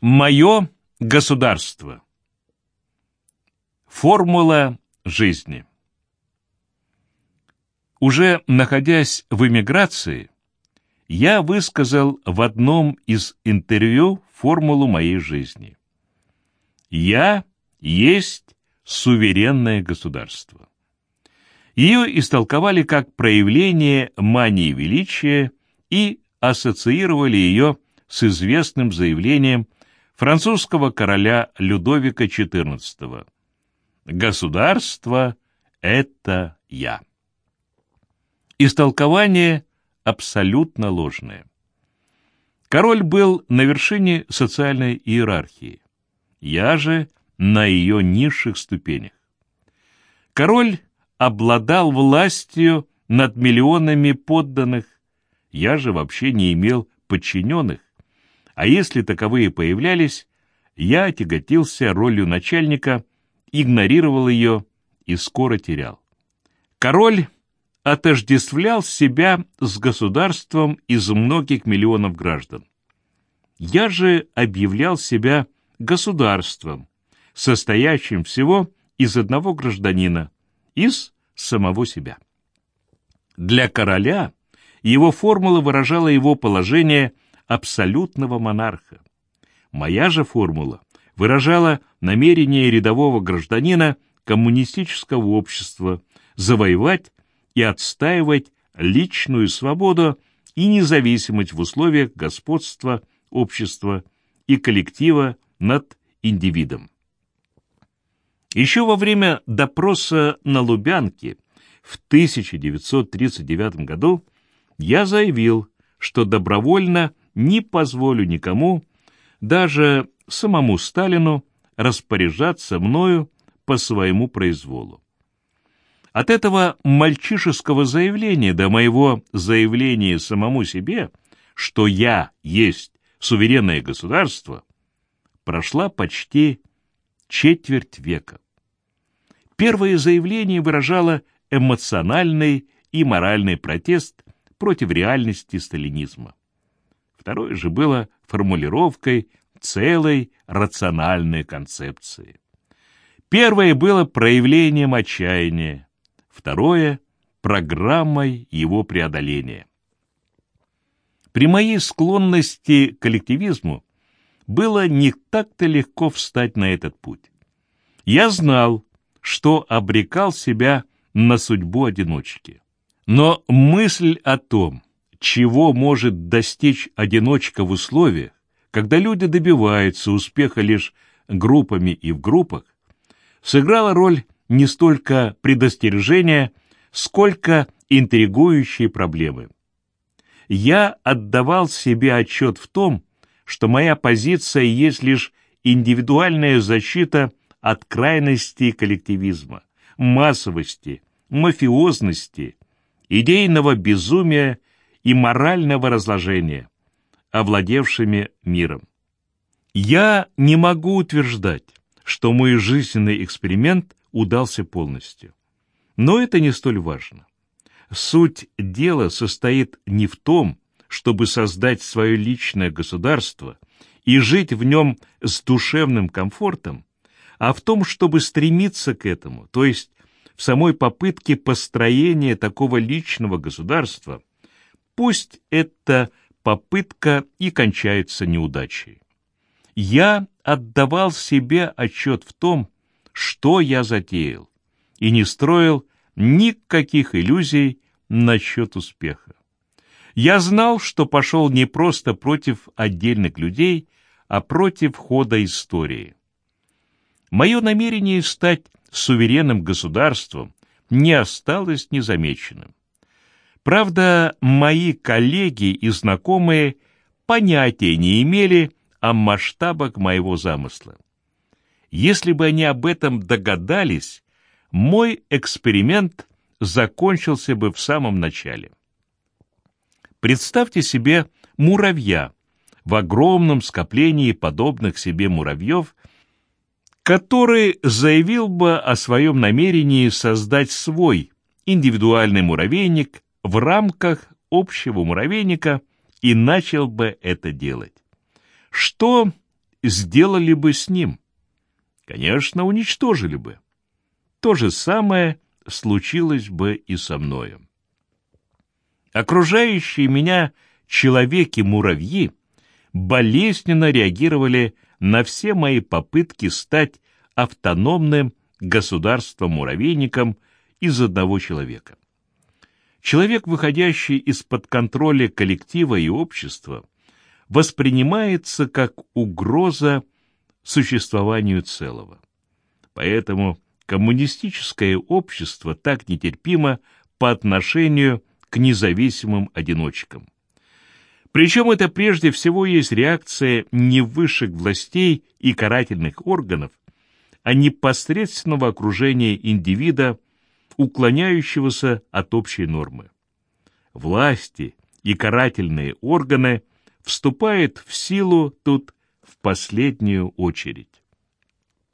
Мое государство. Формула жизни. Уже находясь в эмиграции, я высказал в одном из интервью формулу моей жизни. Я есть суверенное государство. Ее истолковали как проявление мании величия и ассоциировали ее с известным заявлением французского короля Людовика XIV. «Государство — это я». Истолкование абсолютно ложное. Король был на вершине социальной иерархии. Я же на ее низших ступенях. Король обладал властью над миллионами подданных, я же вообще не имел подчиненных, а если таковые появлялись, я тяготился ролью начальника, игнорировал ее и скоро терял. Король отождествлял себя с государством из многих миллионов граждан. Я же объявлял себя государством, состоящим всего из одного гражданина, из самого себя. Для короля его формула выражала его положение абсолютного монарха. Моя же формула выражала намерение рядового гражданина коммунистического общества завоевать и отстаивать личную свободу и независимость в условиях господства общества и коллектива над индивидом. Еще во время допроса на Лубянке в 1939 году я заявил, что добровольно не позволю никому, даже самому Сталину, распоряжаться мною по своему произволу. От этого мальчишеского заявления до моего заявления самому себе, что я есть суверенное государство, прошла почти четверть века. Первое заявление выражало эмоциональный и моральный протест против реальности сталинизма. Второе же было формулировкой целой рациональной концепции. Первое было проявлением отчаяния, второе — программой его преодоления. При моей склонности к коллективизму было не так-то легко встать на этот путь. Я знал, что обрекал себя на судьбу одиночки. Но мысль о том, чего может достичь одиночка в условиях, когда люди добиваются успеха лишь группами и в группах, сыграла роль не столько предостережения, сколько интригующей проблемы. Я отдавал себе отчет в том, что моя позиция есть лишь индивидуальная защита от крайности коллективизма, массовости, мафиозности, идейного безумия и морального разложения, овладевшими миром. Я не могу утверждать, что мой жизненный эксперимент удался полностью. Но это не столь важно. Суть дела состоит не в том, чтобы создать свое личное государство и жить в нем с душевным комфортом, а в том, чтобы стремиться к этому, то есть в самой попытке построения такого личного государства, пусть эта попытка и кончается неудачей. Я отдавал себе отчет в том, что я затеял, и не строил никаких иллюзий насчет успеха. Я знал, что пошел не просто против отдельных людей, а против хода истории. Мое намерение стать суверенным государством не осталось незамеченным. Правда, мои коллеги и знакомые понятия не имели о масштабах моего замысла. Если бы они об этом догадались, мой эксперимент закончился бы в самом начале. Представьте себе муравья в огромном скоплении подобных себе муравьев, который заявил бы о своем намерении создать свой индивидуальный муравейник в рамках общего муравейника и начал бы это делать. Что сделали бы с ним? Конечно, уничтожили бы. То же самое случилось бы и со мною. Окружающие меня человеки-муравьи болезненно реагировали на все мои попытки стать автономным государством-муравейником из одного человека. Человек, выходящий из-под контроля коллектива и общества, воспринимается как угроза существованию целого. Поэтому коммунистическое общество так нетерпимо по отношению к независимым одиночкам. Причем это прежде всего есть реакция не высших властей и карательных органов, а непосредственного окружения индивида, уклоняющегося от общей нормы. Власти и карательные органы вступают в силу тут в последнюю очередь.